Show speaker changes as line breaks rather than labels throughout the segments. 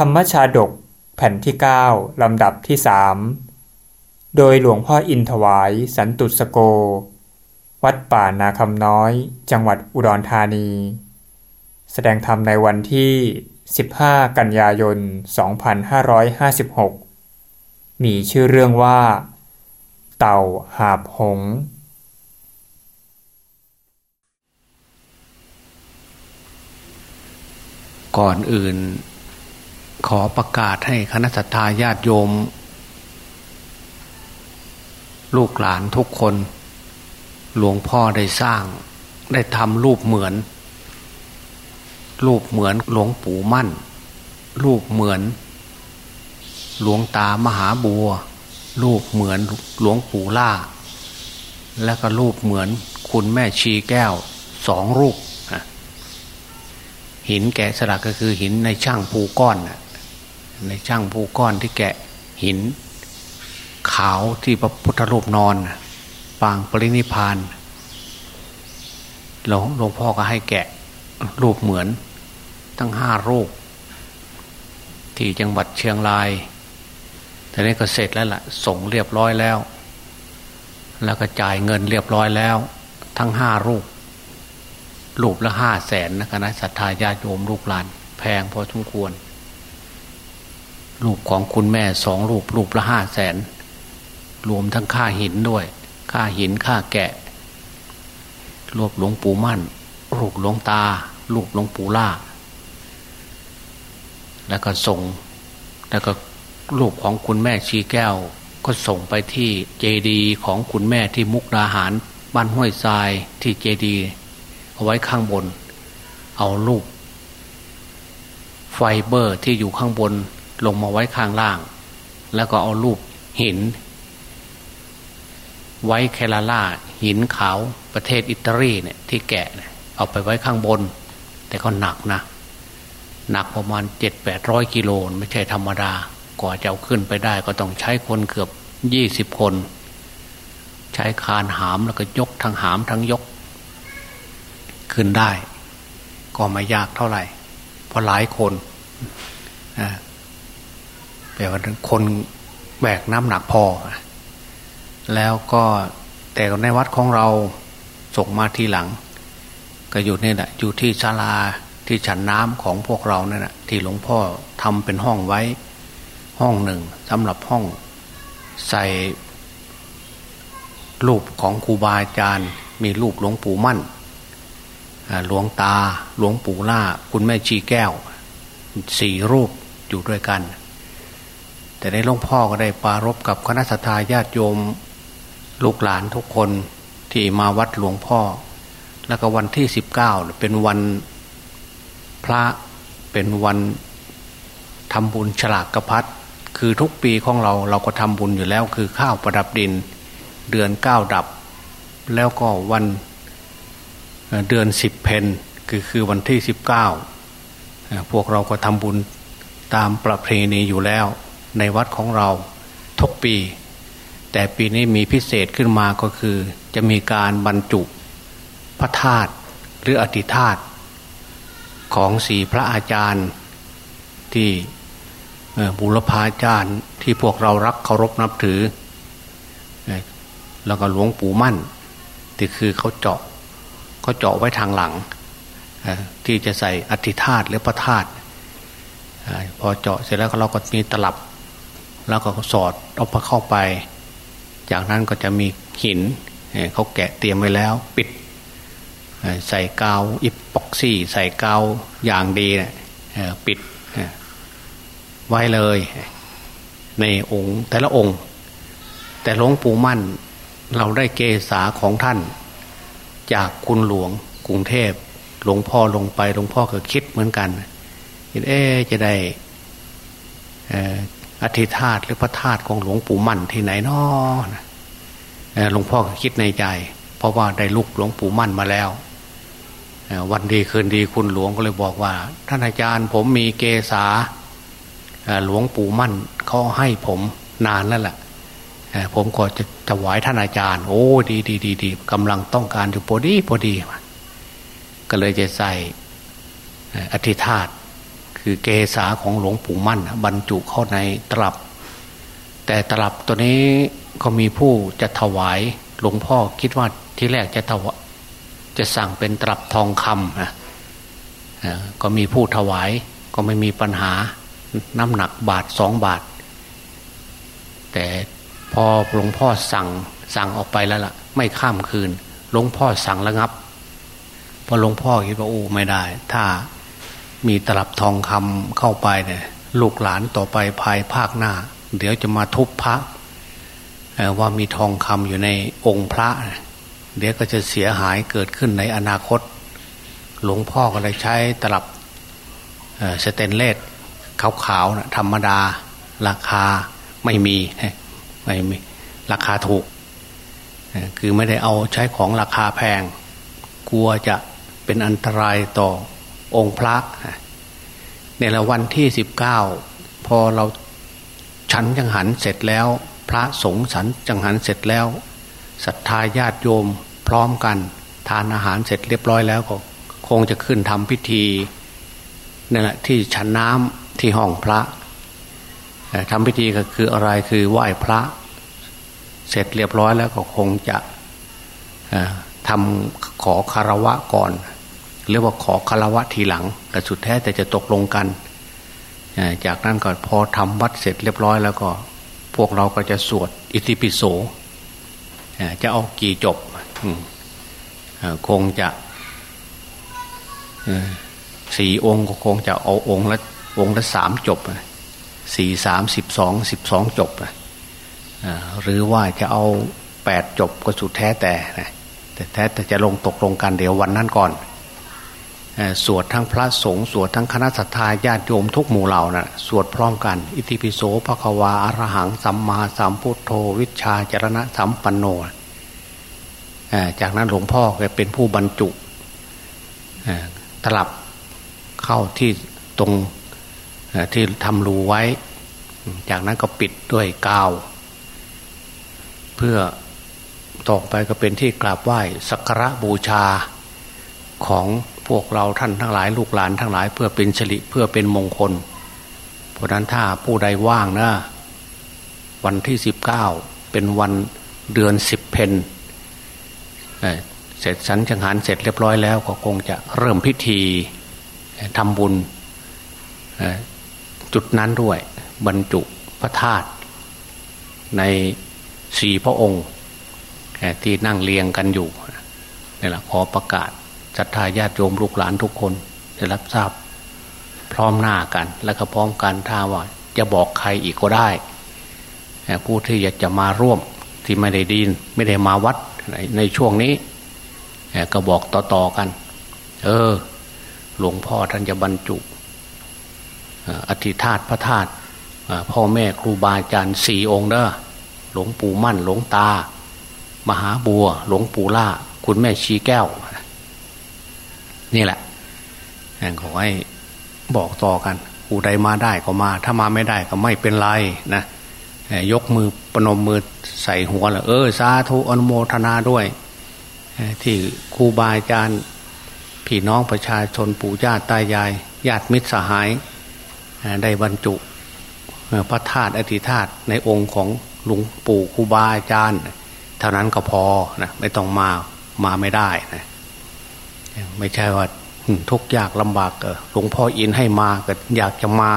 ธรรมชาดก แผ่นที่ 9 ลำดับที่สโดยหลวงพ่ออินถวายสันตุสโก วัดป่านาคำน้อย จังหวัดอุดรธานี แสดงธรรมในวันที่ 15 กันยายน 2556 มีชื่อเรื่องว่า เต่าหาบหง
ก่อนอื่น ขอประกาศให้คณะสัตยาญาติโยม ลูกหลานทุกคน หลวงพ่อได้สร้าง ได้ทำรูปเหมือน รูปเหมือนหลวงปู่มั่น รูปเหมือน หลวงตามหาบัว รูปเหมือนหลวงปู่ล่า และก็รูปเหมือนคุณแม่ชีแก้วสองรูปหินแกะสลักก็คือหินในช่างภูก้อน ในช่างภูก้อนที่แกะหิน ขาวที่พระพุทธรูปนอน ปางปรินิพานหลวงหลวงพ่อก็ให้แกะรูปเหมือน ทั้งห้ารูป ที่จังหวัดเชียงรายแต่นี้ก็เสร็จแล้วละ่ะ ส่งเรียบร้อยแล้ว แล้วก็จ่ายเงินเรียบร้อยแล้ว ทั้งห้ารูป รูปละห้าแสนนะคณะศรัทธาญาติโยมลูกหลาน แพงพอสมควร รูปของคุณแม่สองรูปรูปละห้าแสน รวมทั้งค่าหินด้วย ค่าหินค่าแกะ รูปหลวงปู่มั่น รูปหลวงตา รูปหลวงปู่ล่า แล้วก็ส่ง แล้วก็รูปของคุณแม่ชีแก้ว ก็ส่งไปที่เจดีของคุณแม่ที่มุกดาหารบ้านห้วยทรายที่เจดีเอาไว้ข้างบน เอารูปไฟเบอร์ที่อยู่ข้างบน ลงมาไว้ข้างล่าง แล้วก็เอารูปหิน ไว้แคลาล่าหินขาวประเทศอิตาลีเนี่ยที่แกะเนี่ยเอาไปไว้ข้างบน แต่ก็หนักนะ หนักประมาณเจ็ดแปดร้อยกิโลไม่ใช่ธรรมดากว่าจะเอาขึ้นไปได้ก็ต้องใช้คนเกือบยี่สิบคน ใช้คานหามแล้วก็ยกทั้งหามทั้งยก ขึ้นได้ ก็ไม่ยากเท่าไหร่ เพราะหลายคน แปลว่าคนแบกน้ำหนักพอ แล้วก็แต่ในวัดของเราส่งมาทีหลัง ก็อยู่นี่แหละอยู่ที่ศาลาที่ฉันน้ำของพวกเราเนี่ยนะที่หลวงพ่อทำเป็นห้องไว้ห้องหนึ่งสำหรับห้องใส่รูปของครูบาอาจารย์ มีรูปหลวงปู่มั่นหลวงตาหลวงปู่ล่า คุณแม่ชีแก้วสี่รูปอยู่ด้วยกัน แต่ในหลวงพ่อก็ได้ปารบกับคณะสัตยาติโยมลูกหลานทุกคนที่มาวัดหลวงพ่อ แล้วก็วันที่สิบเก้าเป็นวันพระเป็นวันทำบุญฉลากกระพัดคือทุกปีของเราเราก็ทำบุญอยู่แล้ว คือข้าวประดับดิน เดือนเก้าดับ แล้วก็วันเดือนสิบเพนคือคือวันที่สิบเก้าพวกเราก็ทำบุญตามประเพณีอยู่แล้ว ในวัดของเราทุกปี แต่ปีนี้มีพิเศษขึ้นมาก็คือ จะมีการบรรจุพระธาตุหรืออธิธาตุของสี่พระอาจารย์ที่บุรพาจารย์ที่พวกเรารักเคารพนับถือ แล้วก็หลวงปู่มั่นที่คือเขาเจาะเขาเจาะไว้ทางหลัง ที่จะใส่อธิธาตุหรือพระธาตุพอเจาะเสร็จแล้วเราก็มีตลับ แล้วก็สอดเอาพระเข้าไป จากนั้นก็จะมีหินเขาแกะเตรียมไว้แล้วปิด ใส่กาวอิปอกซี่ ใส่กาวอย่างดีนะปิดไว้เลย ในองค์แต่ละองค์ แต่หลวงปู่มั่น เราได้เกษาของท่าน จากคุณหลวงกรุงเทพหลวงพ่อลงไปหลวงพ่อก็คิดเหมือนกันเอ๊จะได้ อธิธาตหรือพระธาตุของหลวงปู่มั่นที่ไหนนาะหลวงพ่อคิดในใจ เพราะว่าได้ลูกหลวงปู่มั่นมาแล้ว วันดีคืนดีคุณหลวงก็เลยบอกว่า ท่านอาจารย์ผมมีเกษาหลวงปู่มั่นเขาให้ผมนานแล้วแหละผมก็จะถวายท่านอาจารย์ โอ้ดีดีดีดีกำลังต้องการอยู่พอดีพอดี ก็เลยจะใส่อธิธาต คือเกษาของหลวงปู่มั่น บรรจุเข้าในตลับ แต่ตลับตัวนี้ก็มีผู้จะถวายหลวงพ่อคิดว่าที่แรกจะถวจะสั่งเป็นตลับทองคำนะก็มีผู้ถวายก็ไม่มีปัญหาน้ำหนักบาทสองบาท แต่พอหลวงพ่อสั่งสั่งออกไปแล้วล่ะ ไม่ข้ามคืนหลวงพ่อสั่งระงับพอหลวงพ่อคิดว่าโอ้ไม่ได้ ถ้า มีตลับทองคำเข้าไปเนี่ยลูกหลานต่อไปภายภาคหน้า เดี๋ยวจะมาทุบพระว่ามีทองคำอยู่ในองค์พระ เดี๋ยวก็จะเสียหายเกิดขึ้นในอนาคต หลวงพ่อก็เลยใช้ตลับสเตนเลสขาวๆนะธรรมดา ราคาไม่มีไม่มีราคาถูก คือไม่ได้เอาใช้ของราคาแพง กลัวจะเป็นอันตรายต่อ องค์พระในละวันที่สิบเก้าพอเราฉันจังหันเสร็จแล้ว พระสงฆ์ฉันจังหันเสร็จแล้วศรัทธาญาติโยมพร้อมกัน ทานอาหารเสร็จเรียบร้อยแล้วก็คงจะขึ้นทำพิธีนั่นแหละที่ฉันน้ำที่ห้องพระทำพิธีก็คืออะไรคือไหว้พระ เสร็จเรียบร้อยแล้วก็คงจะทำขอคารวะก่อน หรือว่าขอคารวะทีหลังแต่สุดแท้แต่จะตกลงกันจากนั้นก็พอทำวัดเสร็จเรียบร้อยแล้วก็ พวกเราก็จะสวดอิติปิโสจะเอากี่จบคงจะสี่องค์ก็คงจะเอาองค์ละองค์ละสามจบสี่สามสิบสองสิบสองจบหรือว่าจะเอาแปดจบก็สุดแท้แต่แต่แท้แต่จะลงตกลงกันเดี๋ยววันนั้นก่อน สวดทั้งพระสงฆ์สวดทั้งคณะสัตยาญาติโยมทุกหมู่เหล่านะ่ะสวดพร้อมกัน อิติปิโสภควาอรหังสัมมาสัมพุทโธวิชาจรณะสัมปันโนจากนั้นหลวงพ่อก็เป็นผู้บรรจุตลับเข้าที่ตรงที่ทำรูไว้ จากนั้นก็ปิดด้วยกาว เพื่อต่อไปก็เป็นที่กราบไหว้สักการะบูชาของ พวกเราท่านทั้งหลายลูกหลานทั้งหลายเพื่อเป็นสิริเพื่อเป็นมงคล เพราะนั้นถ้าผู้ใดว่างนะวันที่สิบเก้าเป็นวันเดือนสิบเพนเสร็จสันจังหารเสร็จเรียบร้อยแล้วก็คงจะเริ่มพิธีทำบุญจุดนั้นด้วยบรรจุพระธาตุในสี่พระองค์ที่นั่งเรียงกันอยู่นี่แหละขอประกาศ ศรัทธาญาติโยมลูกหลานทุกคนจะรับทราบ พร้อมหน้ากัน แล้วก็พร้อมกันถ้าว่าจะบอกใครอีกก็ได้ ผู้ที่อยากจะมาร่วมที่ไม่ได้ดินไม่ได้มาวัดในช่วงนี้ก็บอกต่อๆกัน เออ หลวงพ่อท่านจะบรรจุอธิธาตพระธาตุพ่อแม่ครูบาอาจารย์สี่องค์เด้อหลวงปู่มั่น หลวงตา มหาบัว หลวงปู่ล่า คุณแม่ชีแก้ว นี่แหละขอให้บอกต่อกันผู้ใดมาได้ก็มา ถ้ามาไม่ได้ก็ไม่เป็นไรนะยกมือปนมมือใส่หัวเลยเออสาธุอนุโมทนาด้วย ที่ครูบาอาจารย์พี่น้องประชาชนปู่ญาติตายายญาติมิตรสหาย ได้บรรจุพระธาตุอธิธาตุในองค์ของหลวงปู่ครูบาอาจารย์ เท่านั้นก็พอนะไม่ต้องมามาไม่ได้นะ ไม่ใช่ว่าทุกยากลำบากหลวงพ่ออินให้มาก็อยากจะมา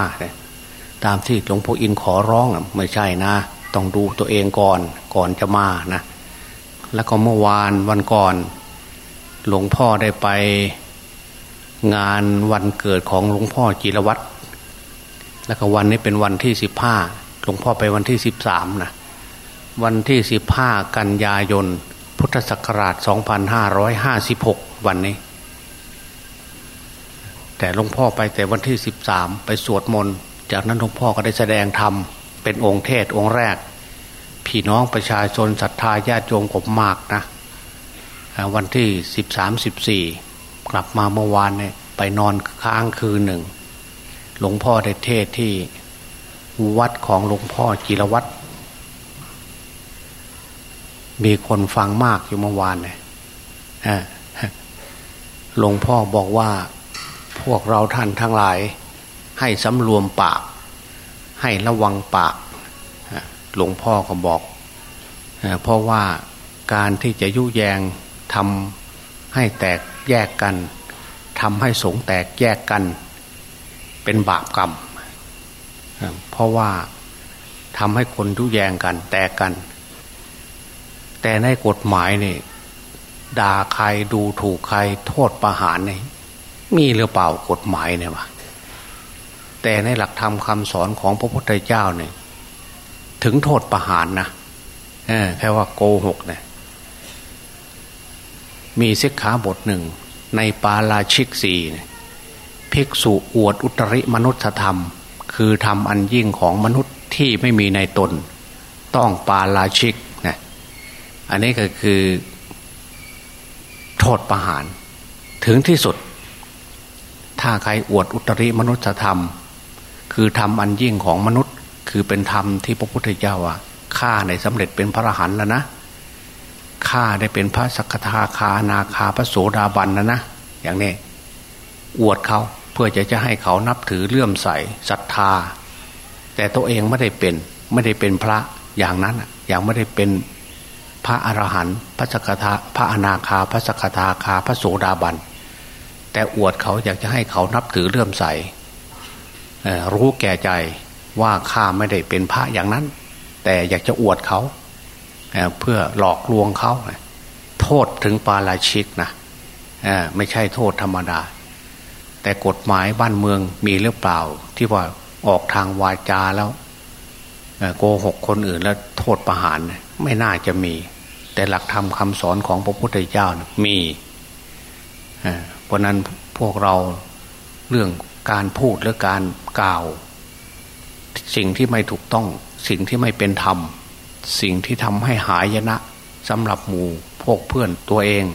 ตามที่หลวงพ่ออินขอร้องไม่ใช่นะ ต้องดูตัวเองก่อนก่อนจะมานะแล้วก็เมื่อวานวันก่อน หลวงพ่อได้ไปงานวันเกิดของหลวงพ่อจิรวัตรแล้วก็วันนี้เป็นวันที่สิบห้าหลวงพ่อไปวันที่สิบสามนะวันที่สิบห้ากันยายน พุทธศักราชสองพันห้าร้อยห้าสิบหกวันนี้ แต่หลวงพ่อไปแต่วันที่สิบสามไปสวดมนต์ จากนั้นหลวงพ่อก็ได้แสดงธรรม เป็นองค์เทศองค์แรก พี่น้องประชาชนศรัทธาญาติโยมกบมากนะ วันที่สิบสามสิบสี่กลับมาเมื่อวานเนี่ยไปนอนค้างคืนหนึ่ง หลวงพ่อได้เทศที่วัดของหลวงพ่อจิรวัตรมีคนฟังมากอยู่เมื่อวานเนี่ยหลวงพ่อบอกว่า พวกเราท่านทั้งหลาย ให้สำรวมปาก ให้ระวังปาก หลวงพ่อก็บอก เพราะว่าการที่จะยุแยงทำให้แตกแยกกันทำให้สงแตกแยกกัน เป็นบาปกรรม เพราะว่าทำให้คนยุแยงกันแตกกัน แต่ในกฎหมายนี่ด่าใครดูถูกใครโทษประหารเนี่ย มีหรือเปล่ากฎหมายเนี่ยวะแต่ในหลักธรรมคำสอนของพระพุทธเจ้าเนี่ย ถึงโทษประหารนะแค่ว่าโกหกเนี่ย มีสิกขาบทหนึ่ง ในปาราชิกสีภิกษุอวดอุตริมนุษยธรรม คือทำอันยิ่งของมนุษย์ที่ไม่มีในตน ต้องปาราชิกนะอันนี้ก็คือ โทษประหาร ถึงที่สุด ถ้าใครอวดอุตริมนุษยธรรม คือทำอันยิ่งของมนุษย์ คือเป็นธรรมที่พระพุทธเจ้าว่าข้าในสำเร็จเป็นพระอรหันต์แล้วนะข้าได้เป็นพระสักทาคานาคาพระโสดาบันนะนะอย่างนี้อวดเขาเพื่อจะจะให้เขานับถือเลื่อมใสศรัทธา แต่ตัวเองไม่ได้เป็นไม่ได้เป็นพระอย่างนั้นอย่างไม่ได้เป็นพระอรหันต์พระสกทาพระอนาคาพระสกทาคาพระโสดาบัน แต่อวดเขาอยากจะให้เขานับถือเลื่อมใสรู้แก่ใจว่าข้าไม่ได้เป็นพระอย่างนั้น แต่อยากจะอวดเขาเพื่อหลอกลวงเขาโทษถึงปาราชิกนะไม่ใช่โทษธรรมดา แต่กฎหมายบ้านเมืองมีหรือเปล่า ที่ว่าออกทางวาจาแล้วโกหกคนอื่นแล้วโทษประหารไม่น่าจะมี แต่หลักธรรมคำสอนของพระพุทธเจ้ามี เพราะนั้นพวกเราเรื่องการพูดหรือการกล่าว สิ่งที่ไม่ถูกต้อง สิ่งที่ไม่เป็นธรรม สิ่งที่ทำให้หายนะสำหรับหมู่พวกเพื่อนตัวเอง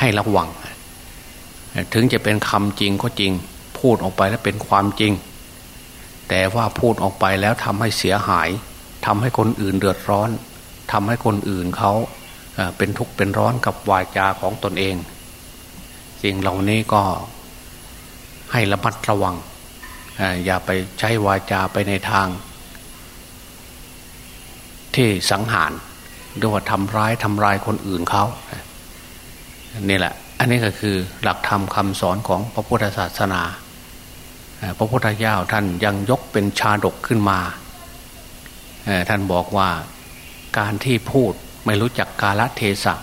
ให้ระวัง ถึงจะเป็นคำจริงก็จริง พูดออกไปแล้วเป็นความจริง แต่ว่าพูดออกไปแล้วทำให้เสียหายทำให้คนอื่นเดือดร้อนทำให้คนอื่นเขาเป็นทุกข์เป็นร้อนกับวาจาของตนเอง สิ่งเหล่านี้ก็ให้ระมัดระวัง อย่าไปใช้วาจาไปในทาง ที่สังหารหรือว่าทำร้ายทำลายคนอื่นเขานี่แหละ อันนี้ก็คือหลักธรรมคำสอนของพระพุทธศาสนาพระพุทธเจ้าท่านยังยกเป็นชาดกขึ้นมาท่านบอกว่าการที่พูดไม่รู้จักกาลเทศะ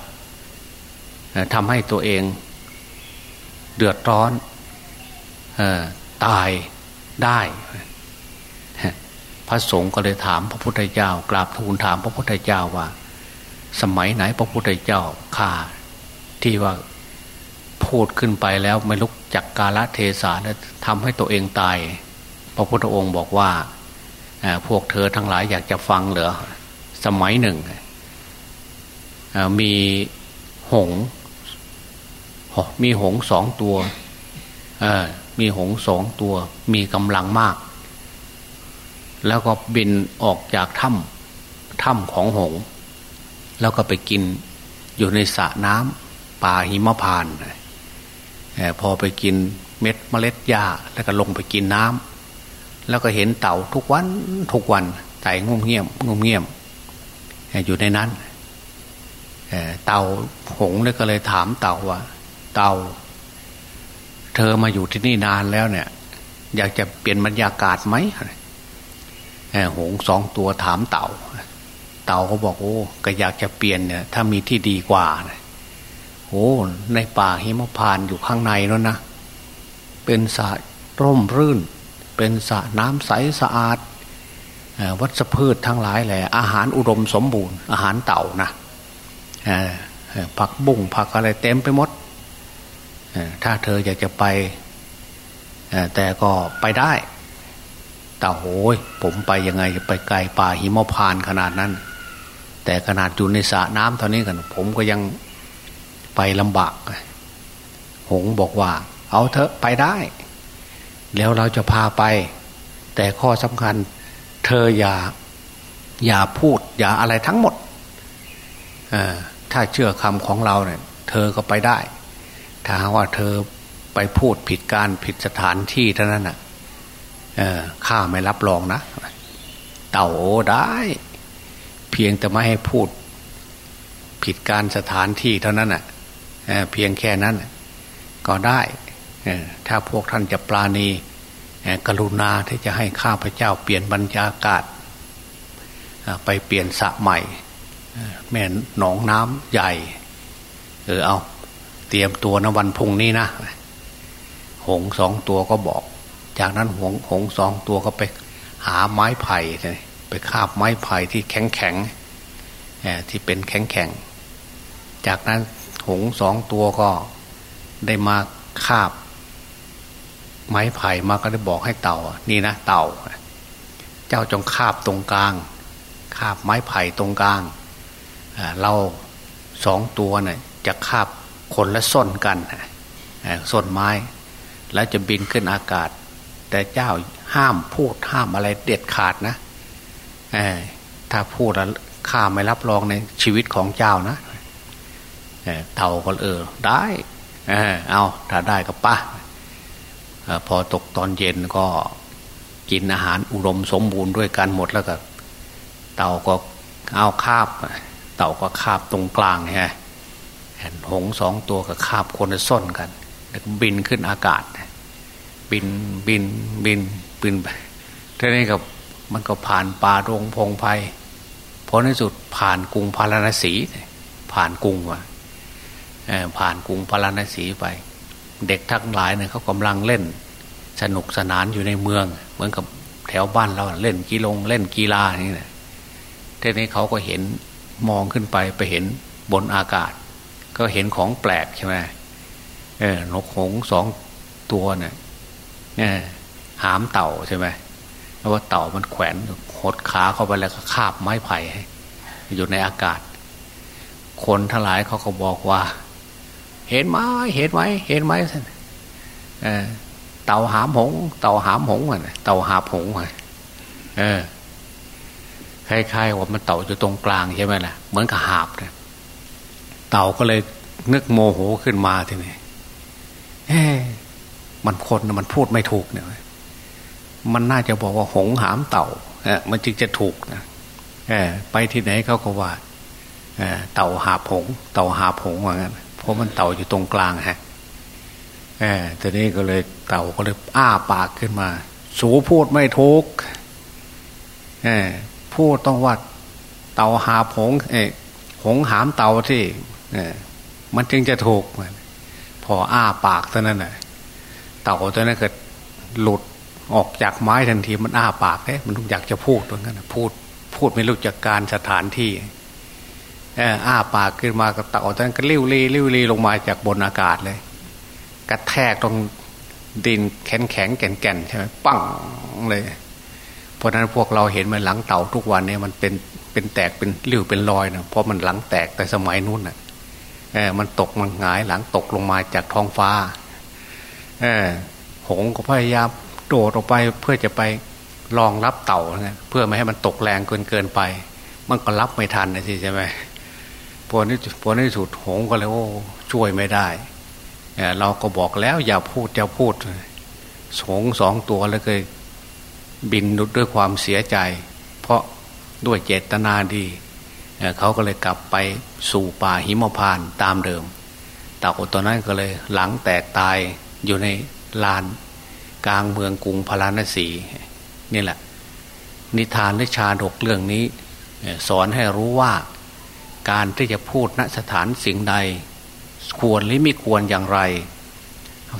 ทำให้ตัวเอง เดือดร้อนตายได้พระสงฆ์ก็เลยถามพระพุทธเจ้ากราบทูลถามพระพุทธเจ้าว่า สมัยไหนพระพุทธเจ้าข่าที่ว่าพูดขึ้นไปแล้วไม่ลุกจากกาลเทศะแล้วทำให้ตัวเองตาย พระพุทธองค์บอกว่าพวกเธอทั้งหลายอยากจะฟังเหรอสมัยหนึ่งมีหง มีหงสองตัวมีหงสองตัว มีกำลังมาก แล้วก็บินออกจากถ้ำถ้ำของหง แล้วก็ไปกินอยู่ในสระน้ำป่าหิมพานพอไปกินเม็ดเมล็ดหญ้าแล้วก็ลงไปกินน้ำแล้วก็เห็นเต่าทุกวันทุกวันไต่งุ่มเงียบงุ่มเงียบอยู่ในนั้นเต่าหงเลยก็เลยถามเต่าว่า เต่าเธอมาอยู่ที่นี่นานแล้วเนี่ย อยากจะเปลี่ยนบรรยากาศไหมหงสองตัวถามเต่า เต่าก็บอกโอ้ก็อยากจะเปลี่ยนเนี่ย ถ้ามีที่ดีกว่าโอ้ในป่าหิมพานอยู่ข้างในนั่นนะเป็นสระร่มรื่น เป็นสระน้ำใสสะอาดวัชพืชทั้งหลายแหละอาหารอุดมสมบูรณ์ อาหารเต่านะผักบุ้งผักอะไรเต็มไปหมด ถ้าเธออยากจะไปแต่ก็ไปได้ แตาโหยผมไปยังไงไปไกลป่าหิมพานขนาดนั้น แต่ขนาดอยู่ในสระน้ำเท่านี้กัน ผมก็ยังไปลำบาก หงบอกว่า เอาเถอะไปได้ แล้วเราจะพาไป แต่ข้อสำคัญ เธออย่า อย่าพูด อย่าอะไรทั้งหมด ถ้าเชื่อคำของเราเนี่ย เธอก็ไปได้ ถ้าว่าเธอไปพูดผิดการผิดสถานที่เท่านั้นน่ะข้าไม่รับรองนะ เต่าได้ เพียงแต่ไม่ให้พูด ผิดการสถานที่เท่านั้นอะเเพียงแค่นั้น ก็ได้ ถ้าพวกท่านจะปลาณีกรุณาที่จะให้ข้าพเจ้าเปลี่ยนบรรยากาศ ไปเปลี่ยนสระใหม่ แม่หนองน้ำใหญ่ เออเอา ตรียมตัวนะวันพุ่งนี้นะหงสองตัวก็บอก จากนั้นหงหงสองตัวก็ไปหาไม้ไผ่ไปคาบไม้ไผ่ที่แข็งแข็งที่เป็นแข็งแข็งจากนั้นหงสองตัวก็ได้มาคาบ ไม้ไผ่มาก็ได้บอกให้เต่า นี่นะเต่า เจ้าจงคาบตรงกลาง คาบไม้ไผ่ตรงกลางเราสองตัวเนี่ยจะคาบ คนละส้นกันส้นไม้ แล้วจะบินขึ้นอากาศ แต่เจ้าห้ามพูดห้ามอะไรเด็ดขาดนะถ้าพูดแล้วข้าไม่รับรองในชีวิตของเจ้านะเต่าก็เออได้เอาถ้าได้ก็ป่ะพอตกตอนเย็นก็กินอาหารอุดมสมบูรณ์ด้วยกันหมดแล้วก็ เต่าก็เอาคาบ เต่าก็คาบตรงกลางฮะ หงสองตัวก็คาบคนส้นกันแล้วบินขึ้นอากาศ บินบินบินบินไปทีนี้กับมันก็ผ่านป่าโรงพงไพ่พอในสุดผ่านกรุงพาราณสี ผ่านกรุงว่ะผ่านกรุงพาราณสีไป เด็กทั้งหลายเนี่ยเขากำลังเล่น สนุกสนานอยู่ในเมือง เหมือนกับแถวบ้านเราเล่นกีฬงเล่นกีฬานี่แหละทีนี้เขาก็เห็นมองขึ้นไปไปเห็นบนอากาศ ก็เห็นของแปลกใช่ไหมเออนกหงสองตัวเนี่ยหามเต่าใช่ไหมแล้วว่าเต่ามันแขวนหดขาเข้าไปแล้วก็คาบไม้ไผ่อยู่ในอากาศ คนทั้งหลายเขาก็บอกว่า เห็นไหมเห็นไหมเห็นไหมเต่าหามหง เต่าหามหงอะเต่าหาหงอะเออคล้ายๆว่ามันเต่าอยู่ตรงกลางใช่ไหมล่ะเหมือนกับหาบเนี่ย เต่าก็เลยนึกโมโหขึ้นมาทีนี้เฮ้มันคนมันพูดไม่ถูกเนี่ย มันน่าจะบอกว่าหงหามเต่าเอมันจึงจะถูกนะอไปที่ไหนเขาก็ว่าเต่าหาผง เต่าหาผงว่างั้นเพราะมันเต่าอยู่ตรงกลางฮะแหมทีนี้ก็เลยเต่าก็เลยอ้าปากขึ้นมา สูพูดไม่ทุกแหมพูดต้องว่าเต่าหาผง เอหงหามเต่าที่ มันจึงจะถูกพออ้าปากเท่านั้นน่ะเต่าตัวนั้นเกิดหลุดออกจากไม้ทันทีมันอ้าปากเอ๊ะมันอยากจะพูดตรงนั้นพูด พูดไม่รู้จักการสถานที่อ้าปากขึ้นมากับเต่าตอนนั้นก็เลิ้ยวรีลิ้ยวรีลงมาจากบนอากาศเลย กระแทกตรงดินแข็งแข็งแก่นแก่นใช่ไหมปังเลย เพราะนั้นพวกเราเห็นมันหลังเต่าทุกวันเนี่ยมันเป็นเป็นแตกเป็นริ้วเป็นรอยนะเพราะมันหลังแตกแต่สมัยนู้นน่ะ มันตกมันหงายหลังตกลงมาจากท้องฟ้าเออหงก็พยายามโดดออกไปเพื่อจะไปรองรับเต่านะเพื่อไม่ให้มันตกแรงเกินเกินไป มันก็รับไม่ทันนะสิใช่ไหมพอนี้พอนี้สุดหงก็เลยโอ้ช่วยไม่ได้เราก็บอกแล้วอย่าพูดอย่าพูดหงสองตัวแล้วเคยบินด้วยความเสียใจ เพราะด้วยเจตนาดี เขาก็เลยกลับไปสู่ป่าหิมพานตามเดิมตาคนตัวนั้นก็เลยหลังแตกตายอยู่ในลานกลางเมืองกรุงพาราณสีนี่แหละ นิทานและชาดกเรื่องนี้ สอนให้รู้ว่าการที่จะพูดณสถานสิ่งใด ควรหรือไม่ควรอย่างไร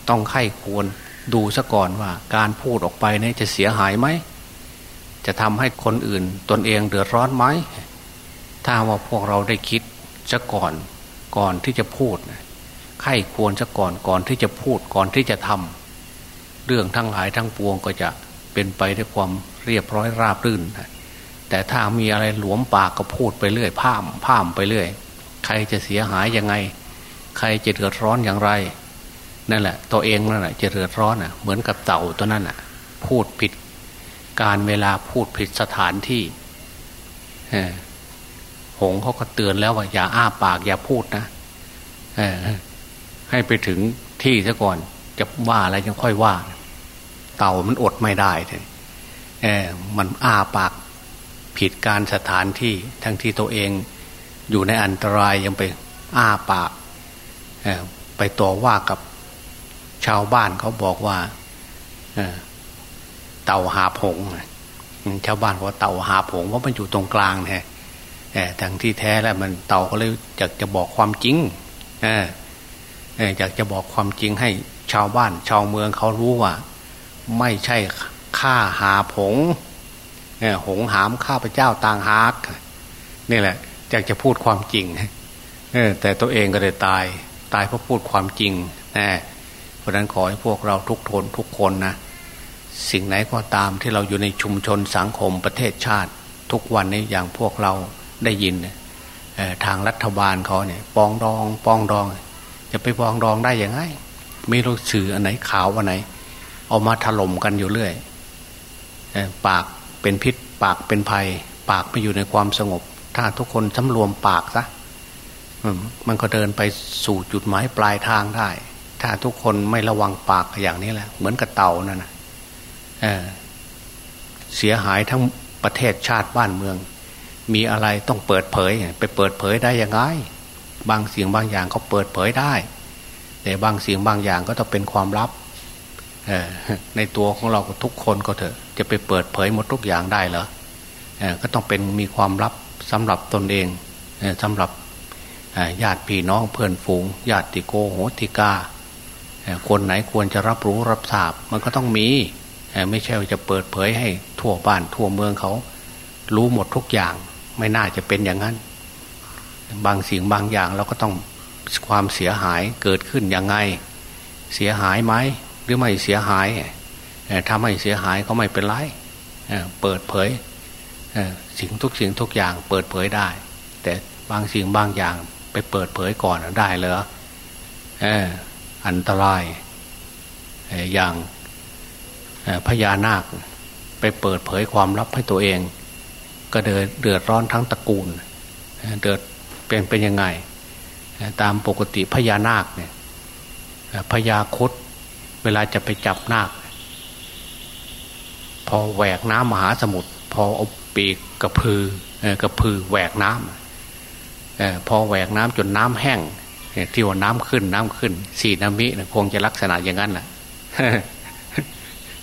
ต้องไข้ควรดูซะก่อนว่า การพูดออกไปนี่จะเสียหายไหม จะทำให้คนอื่นตนเองเดือดร้อนไหม ถ้าว่าพวกเราได้คิดซะก่อนก่อนที่จะพูดไข้ควรซะก่อนก่อนที่จะพูดก่อนที่จะทำเรื่องทั้งหลายทั้งปวงก็จะเป็นไปด้วยความเรียบร้อยราบรื่น แต่ถ้ามีอะไรหลวมปากก็พูดไปเรื่อยพามพามไปเรื่อย ใครจะเสียหายยังไง ใครจะเดือดร้อนอย่างไร นั่นแหละ ตัวเองนั่นแหละจะเดือดร้อนอะ เหมือนกับเต่าตัวนั้นอะ พูดผิด การเวลาพูดผิดสถานที่ หงเขาก็เตือนแล้วว่าอย่าอ้าปากอย่าพูดนะให้ไปถึงที่ซะก่อน จะว่าอะไรยังค่อยว่า เต่ามันอดไม่ได้เออมันอ้าปากผิดการสถานที่ทั้งที่ตัวเองอยู่ในอันตรายยังไปอ้าปากไปต่อว่ากับชาวบ้านเขาบอกว่าเต่าหาผงชาวบ้านว่าเต่าหาผงว่ามันอยู่ตรงกลางแท้ ทั้งที่แท้แล้วมันเต่าก็เลยอยากจะบอกความจริงอยากจะบอกความจริงให้ชาวบ้าน ชาวเมืองเขารู้ว่า ไม่ใช่ฆ่าหาผงหงหามข้าพเจ้าต่างหากนี่แหละอยากจะพูดความจริงแต่ตัวเองก็เลยตาย ตายเพราะพูดความจริงนะเพราะนั้นขอให้พวกเราทุกทนทุกคนนะสิ่งไหนก็ตามที่เราอยู่ในชุมชนสังคมประเทศชาติ ทุกวันนี้อย่างพวกเรา ได้ยินทางรัฐบาลเขาเนี่ยปองดองปองดอง จะไปปองดองได้ยังไงไม่รู้สื่ออันไหนข่าวอันไหน เอามาถล่มกันอยู่เรื่อยปากเป็นพิษปากเป็นภัย ปากไม่อยู่ในความสงบ ถ้าทุกคนสำรวมปากซะมันก็เดินไปสู่จุดหมายปลายทางได้ ถ้าทุกคนไม่ระวังปากอย่างนี้แหละ เหมือนกับเต่านั่นนะเเสียหายทั้งประเทศชาติบ้านเมือง มีอะไรต้องเปิดเผย ไปเปิดเผยได้ยังไง บางเสียงบางอย่างก็เปิดเผยได้ แต่บางเสียงบางอย่างก็ต้องเป็นความลับในตัวของเราทุกคนก็เถอะจะไปเปิดเผยหมดทุกอย่างได้เหรอก็ต้องเป็นมีความลับสำหรับตนเองสำหรับญาติพี่น้องเพื่อนฝูงญาติโกโหติกาคนไหนควรจะรับรู้รับทราบมันก็ต้องมีไม่ใช่ว่าจะเปิดเผยให้ทั่วบ้านทั่วเมืองเขารู้หมดทุกอย่าง ไม่น่าจะเป็นอย่างนั้น บางสิ่งบางอย่างเราก็ต้องความเสียหายเกิดขึ้นยังไง เสียหายไหมหรือไม่เสียหายถ้าไม่เสียหายก็ไม่เป็นไรเปิดเผยสิ่งทุกสิ่งทุกอย่างเปิดเผยได้ แต่บางสิ่งบางอย่างไปเปิดเผยก่อนได้เหรออันตรายอย่างพญานาคไปเปิดเผยความลับให้ตัวเอง ก็เดือดเดือดร้อนทั้งตระกูล เดือดเป็นเป็นยังไง ตามปกติพญานาคเนี่ยพญาคดเวลาจะไปจับนาค พอแหวกน้ำมหาสมุทรพอเอาปีกกระพือกระพือแหวกน้ำพอแหวกน้ำจนน้ำแห้งที่ว่าน้ำขึ้นน้ำขึ้น สี่น้ำมิคงจะลักษณะอย่างนั้นแหละ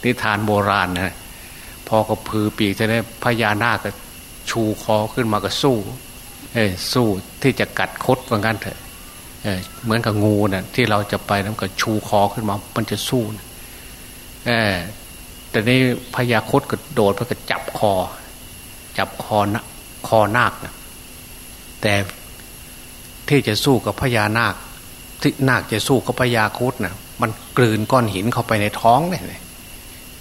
นิทานโบราณนะพอกระพือปีกจะได้พญานาค ชูคอขึ้นมาก็สู้เอ้สู้ที่จะกัดคดว่างั้นเถอะเเหมือนกับงูนะ่ะที่เราจะไปแล้วก็ชูคอขึ้นมา มันจะสู้นะเออแต่นี้พญาคดก็โดดไปก็จับคอ จับคอนะคอนาคนะแต่ที่จะสู้กับพญานาค ที่นาคจะสู้กับพญาคดนะมันกลืนก้อนหินเข้าไปในท้องเลย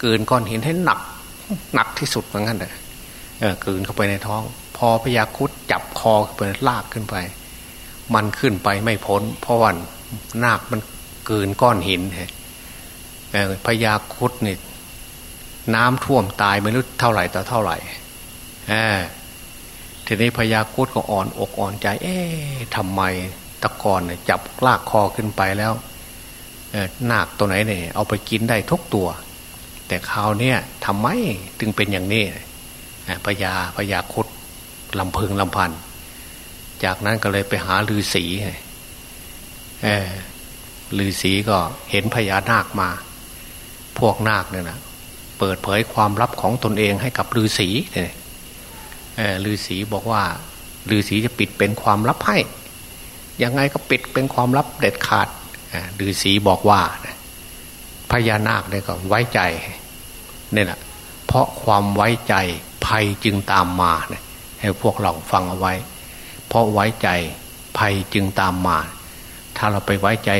กลืนก้อนหินให้หนัก หนักที่สุดเหมือนกันเลยเออ กืนเข้าไปในท้อง พอพญาคุดจับคอไปลากขึ้นไป มันขึ้นไปไม่พ้น เพราะวันนาคมันกืนก้อนหินเออพญาคุดนี่น้ำท่วมตายไม่รู้เท่าไหร่ต่อเท่าไหร่เออทีนี้พญาคุดก็อ่อนอกอ่อนใจ เอ๊ะทำไมตะกอนเนี่ยจับลากคอขึ้นไปแล้วนาคตัวไหนเนี่ยเอาไปกินได้ทุกตัว แต่คราวนี้ทำไมถึงเป็นอย่างนี้ พญาพญาคุดลำพึงลำพัน จากนั้นก็เลยไปหาลือศีเออลือศีก็เห็นพญานาคมา พวกนาคเนี่ยนะเปิดเผยความลับของตนเองให้กับลือศีเนี่ยลือศีบอกว่าลือศีจะปิดเป็นความลับให้ ยังไงก็ปิดเป็นความลับเด็ดขาดลือศีบอกว่าพญานาคเนี่ยก็ไว้ใจเนี่ยแหละเพราะความไว้ใจ ภัยจึงตามมาเนี่ยให้พวกเราฟังเอาไว้ เพราะไว้ใจภัยจึงตามมา ถ้าเราไปไว้ใจ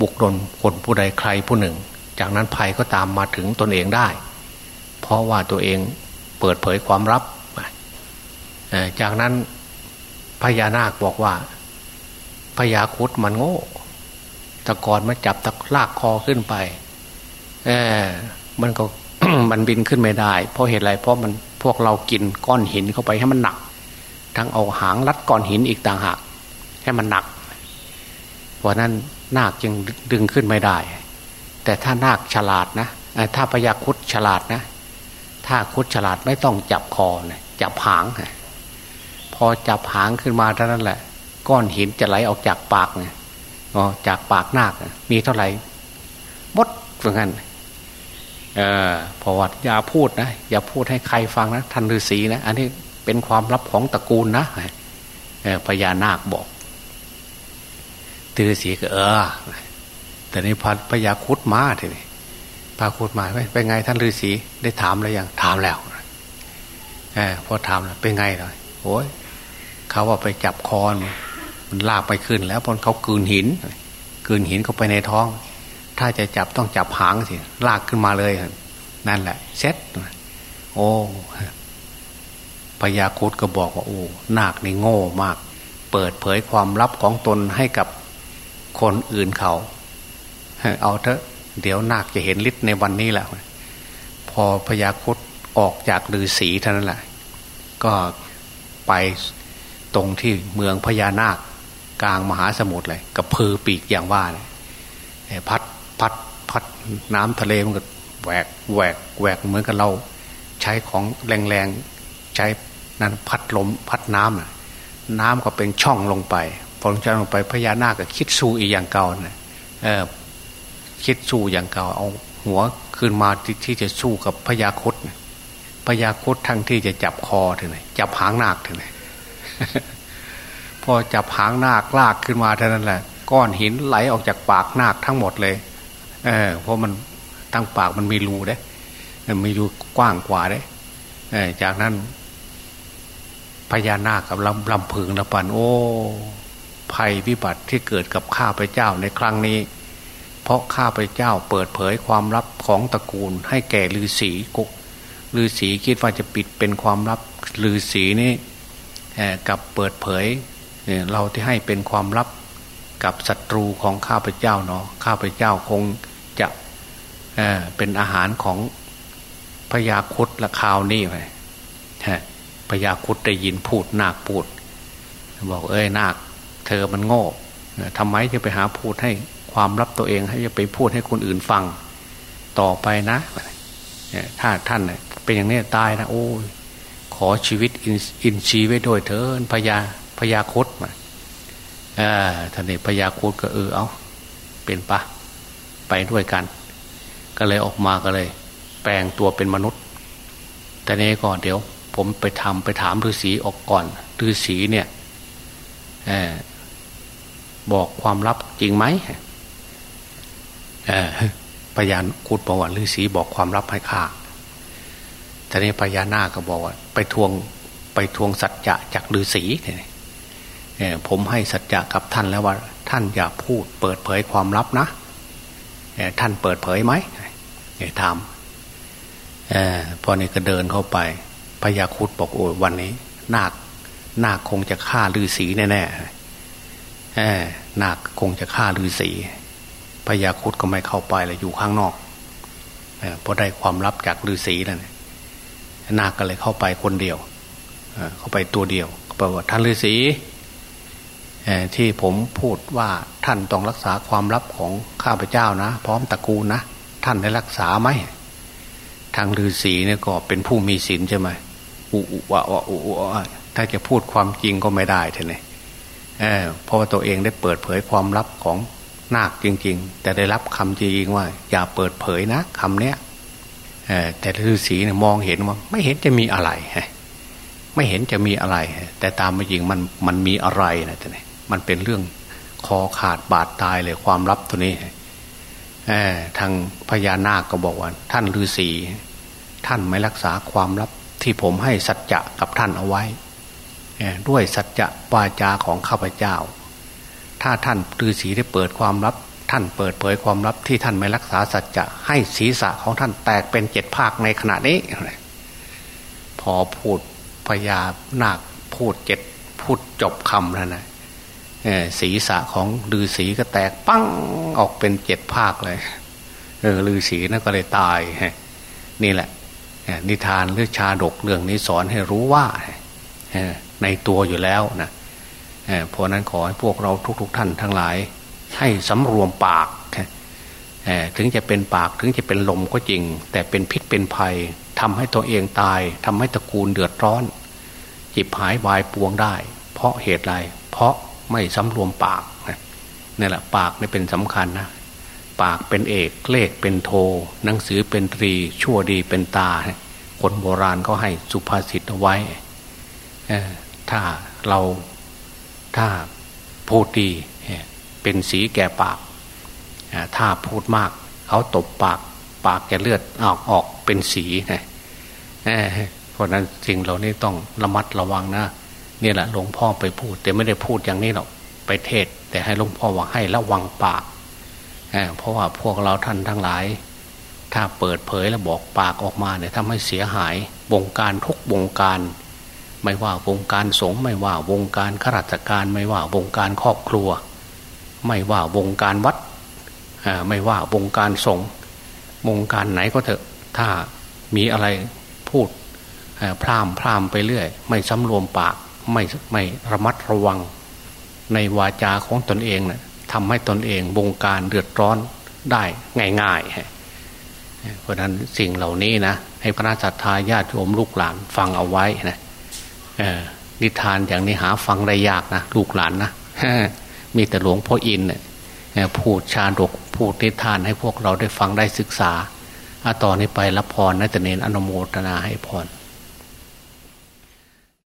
บุคคลคนผู้ใดใครผู้หนึ่ง จากนั้นภัยก็ตามมาถึงตนเองได้ เพราะว่าตัวเองเปิดเผยความลับจากนั้นพญานาคบอกว่าพญาคุดมันโง่ตะกอนมาจับตะลากคอขึ้นไป เออมันก็มันบินขึ้นไม่ได้ เพราะเหตุไรเพราะมัน พวกเรากินก้อนหินเข้าไปให้มันหนัก ทั้งเอาหางรัดก้อนหินอีกต่างหาก ให้มันหนัก เพราะนั้นนาคจึงดึงขึ้นไม่ได้ แต่ถ้านาคฉลาดนะถ้าพญาคุดฉลาดนะ ถ้าคุดฉลาดไม่ต้องจับคอนะจับหาง พอจับหางขึ้นมาเท่านั้นแหละ ก้อนหินจะไหลออกจากปากเนี่ยจากปากนาค มีเท่าไหร่บดเหมือนกัน เออพอวัดอย่าพูดนะ อย่าพูดให้ใครฟังนะท่านฤาษีนะ อันนี้เป็นความลับของตระกูลนะพญานาคบอกตือสีก็เออ แต่นี้พัดพญาคุดมาทีนี้พาคุดมาไปไงท่านฤาษีได้ถามแล้วยังถามแล้วอพอถามแล้วเป็นไงเลยโอ้ยเขาว่าไปจับคอนมันลากไปขึ้น แล้วพอเขากืนหินกืนหินเข้าไปในท้อง ถ้าจะจับต้องจับหางสิลากขึ้นมาเลยนั่นแหละเซ็ตโอ้พญาคุดก็บอกว่าโอ้นาคนี่โง่มาก เปิดเผยความลับของตนให้กับคนอื่นเขา เอาเถอะ เดี๋ยวนาคจะเห็นฤทธิ์ในวันนี้แหละพอพญาคุดออกจากฤาษีเท่านั้นแหละก็ไปตรงที่เมืองพญานาคกลางมหาสมุทรเลยกับพือปีกอย่างว่าเนี่ยพัด พัดพัดน้ำทะเลมันก็แหวกแหวกแหวกเหมือนกับเราใช้ของแรงๆใช้นั้นพัดลมพัดน้ำน่ะน้ำก็เป็นช่องลงไปพอลงช่องลงไปพญานาคก็คิดสู้อีกอย่างเก่าเนี่ยเออคิดสู้อย่างเก่า เอาหัวขึ้นมาที่ที่จะสู้กับพญาคตพญาคตทั้งที่จะจับคอถึงไหนจับหางนาคถึงไหนพอจับหางนาคลากขึ้นมาเท่านั้นแหละก้อนหินไหลออกจากปากนาคทั้งหมดเลย เออเพราะมันตั้งปากมันมีรูเด้มีรูกว้างกว่าเด้จากนั้นพญานาคกับลำลำพึงละปันโอ้ภัยวิบัติที่เกิดกับข้าพเจ้าในครั้งนี้ เพราะข้าพเจ้าเปิดเผยความลับของตระกูล ให้แก่ฤาษีกุฤาษีคิดว่าจะปิดเป็นความลับฤาษีนี่กับเปิดเผยเราที่ให้เป็นความลับกับศัตรูของข้าพเจ้าเนาะข้าพเจ้าคง เป็นอาหารของพญาคุดละคราวนี้ไปพญาคุดได้ยินพูดนาคพูด บอกเอ้ยนาค เธอมันโง่ทำไมจะไปหาพูดให้ความลับตัวเองให้จะไปพูดให้คนอื่นฟัง ต่อไปนะถ้าท่านเป็นอย่างนี้ตายนะโอ้ยขอชีวิตอินชีไว้ด้วยเถินพญาพญาคดมาท่านนี่พญาคดก็เออเอาเป็นปะไปด้วยกัน ก็เลยออกมาก็เลย แปลงตัวเป็นมนุษย์ แต่นี้ก่อนเดี๋ยว ผมไปทำไปถามฤาษีออกก่อนฤาษีเนี่ยบอกความลับจริงไหมพยานคูดบอกว่าฤาษีบอกความลับให้ข้าทีนี้พญานาคก็บอกว่า ไปทวงไปทวงสัจจะจากฤาษีเนี่ยผมให้สัจจะกับท่านแล้วว่า ท่านอย่าพูดเปิดเผยความลับนะท่านเปิดเผยไหม เนี่ยถามพอนี่ก็เดินเข้าไปพญาคุดบอกโอ้ยวันนี้ นาคนาคคงจะฆ่าฤาษีแน่ๆนาคคงจะฆ่าฤาษีพญาคุดก็ไม่เข้าไปเลยอยู่ข้างนอกเพราะได้ความลับจากฤาษีนั่นนาคก็เลยเข้าไปคนเดียวเข้าไปตัวเดียวบอกว่าท่านฤาษีที่ผมพูดว่าท่านต้องรักษาความลับของข้าพเจ้านะ พร้อมตระกูลนะ ท่านได้รักษาไหมทางฤาษีเนี่ยก็เป็นผู้มีศีลใช่ไหมอุอุวะวะอุอุถ้าจะพูดความจริงก็ไม่ได้ท่านเนี่ยเพราะว่าตัวเองได้เปิดเผยความลับของนาคจริง ๆ แต่ได้รับคำจริงว่า อย่าเปิดเผยนะคำเนี้ยแต่ฤาษีเนี่ยมองเห็นว่าไม่เห็นจะมีอะไรไม่เห็นจะมีอะไร แต่ตามมาจริงมันมันมีอะไรนะท่านมันเป็นเรื่องคอขาดบาดตายเลยความลับตัวนี้ ทางพญานาคก็บอกว่า ท่านฤาษีท่านไม่รักษาความลับที่ผมให้สัจจะกับท่านเอาไว้ ด้วยสัจจะวาจาของข้าพเจ้า ถ้าท่านฤาษีได้เปิดความลับ ท่านเปิดเผยความลับที่ท่านไม่รักษาสัจจะให้ศีรษะของท่านแตกเป็นเจ็ดภาคในขณะนี้ พอพูดพญานาคพูดเจ็ดพูดจบคำแล้วนะ ศีรษะของฤาษีก็แตกปั้งออกเป็นเจ็ดภาคเลยเออฤาษีนั่นก็เลยตายนี่แหละนิทานหรือชาดกเรื่องนี้สอนให้รู้ว่าในตัวอยู่แล้วนะเพราะนั้นขอให้พวกเราทุก ๆทท่านทั้งหลาย ให้สำรวมปากถึงจะเป็นปากถึงจะเป็นลมก็จริง แต่เป็นพิษเป็นภัยทำให้ตัวเองตายทำให้ตระกูลเดือดร้อน จิบหายวายปวงได้ เพราะเหตุไรเพราะ ไม่สำรวมปากนี่แหละปากนี่เป็นสำคัญนะปากเป็นเอกเลขเป็นโท หนังสือเป็นตรี ชั่วดีเป็นตา คนโบราณก็ให้สุภาษิตเอาไว้ ถ้าเราถ้าพูดดีเป็นสีแก่ปาก ถ้าพูดมาก เขาตบปาก ปากจะเลือดออกออกเป็นสีนะเพราะนั้นสิ่งเหล่านี้ต้องระมัดระวังนะ นี่แหละหลวงพ่อไปพูด แต่ไม่ได้พูดอย่างนี้หรอกไปเทศ แต่ให้หลวงพ่อว่าให้ระวังปากเพราะว่าพวกเราท่านทั้งหลาย ถ้าเปิดเผยแล้วบอกปากออกมาเนี่ยทำให้เสียหายวงการทุกวงการ ไม่ว่าวงการสงฆ์ไม่ว่าวงการข้าราชการ ไม่ว่าวงการครอบครัว ไม่ว่าวงการวัดไม่ว่าวงการสงฆ์วงการไหนก็เถอะ ถ้ามีอะไรพูดพร่ำพร่ำไปเรื่อย ไม่สำรวมปาก ไม่ไม่ระมัดระวัง ในวาจาของตนเองเนะี่ยทำให้ตนเองวงการเดือดร้อนได้ง่ายๆ เพราะนั้นสิ่งเหล่านี้นะให้พระสัทธาญาติโยมลูกหลานฟังเอาไว้นะนิทานอย่างนี้หาฟังได้ยากนะลูกหลานนะมีแต่หลวงพ่ออินเนี่ยพูดชาดกพูดนิทานให้พวกเราได้ฟังได้ศึกษา ต่อนนี้ไปรับพรนะจะเนนอนุโมทนาให้พร